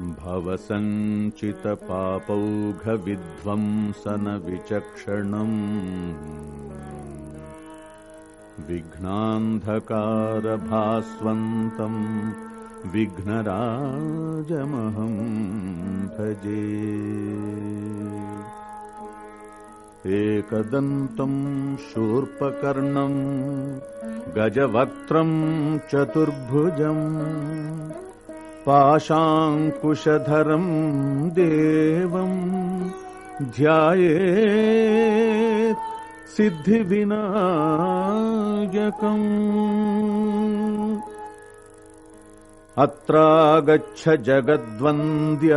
भवसञ्चितपापौघविध्वंसनविचक्षणम् विघ्नान्धकारभास्वन्तम् विघ्नराजमहम् भजे एकदन्तम् शूर्पकर्णम् गजवक्त्रम् चतुर्भुजम् पाशाङ्कुशधरम् देवम् ध्यायेत् सिद्धिविनायकम्। अत्रागच्छ जगद्वन्द्य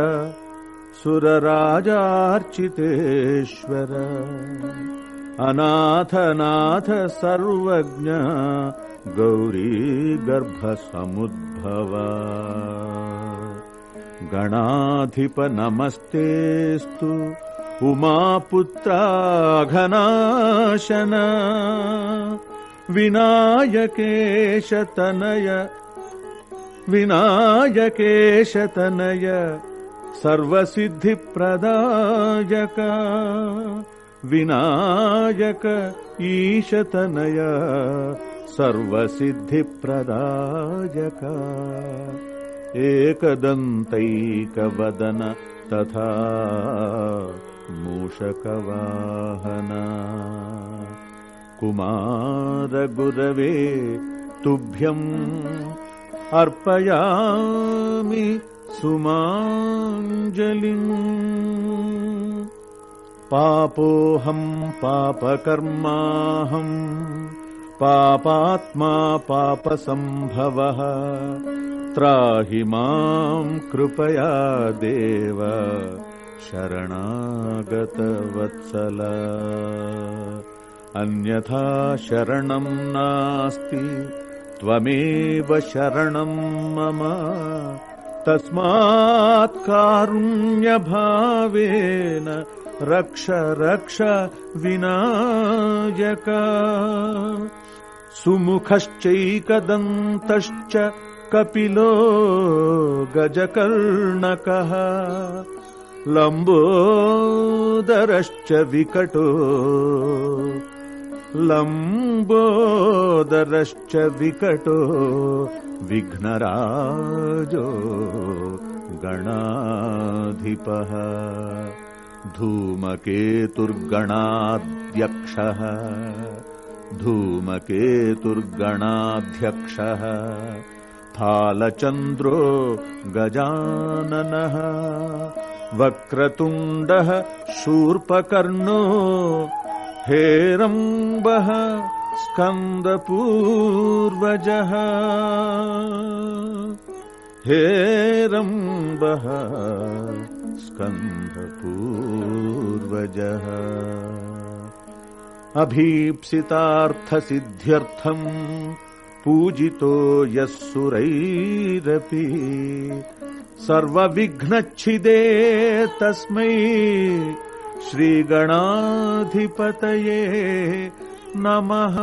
सुरराजार्चितेश्वर अनाथनाथ सर्वज्ञ गौरी गर्भसमुद्भव। गणाधिपनमस्तेस्तु उमापुत्राघनाशन विनायकेशतनय विनायकेशतनय सर्वसिद्धिप्रदायक विनायक ईशतनय सर्वसिद्धिप्रदायक। एकदन्तैकवदन तथा मूषकवाहन। कुमारगुरवे तुभ्यम् अर्पयामि सुमाञ्जलिम् पापोऽहम् पापकर्माहम् पापात्मा पापसम्भवः त्राहि माम् कृपया देव शरणागतवत्सल। अन्यथा शरणम् नास्ति त्वमेव शरणम् मम तस्मात् कारुण्यभावेन रक्ष रक्ष विनायक। सुमुखश्चैकदन्तश्च कपिलो गजकर्णकः। लम्बोदरश्च विकटो लम्बोदरश्च विकटो विघ्नराजो गणाधिपः। धूमकेतुर्गणाध्यक्षः। धूमकेतुर्गणाध्यक्षः। फालचन्द्रो गजाननः। वक्रतुण्डः शूर्पकर्णो हेरम्बः स्कन्दपूर्वजः। हेरम्बः स्कन्दपूर्वजः। अभीप्सितार्थसिद्ध्यर्थम् पूजितो यः सुरैरपि सर्वविघ्नच्छिदे तस्मै श्रीगणाधिपतये नमः